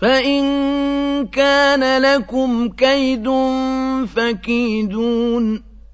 فإن كان لكم كيد فكيدون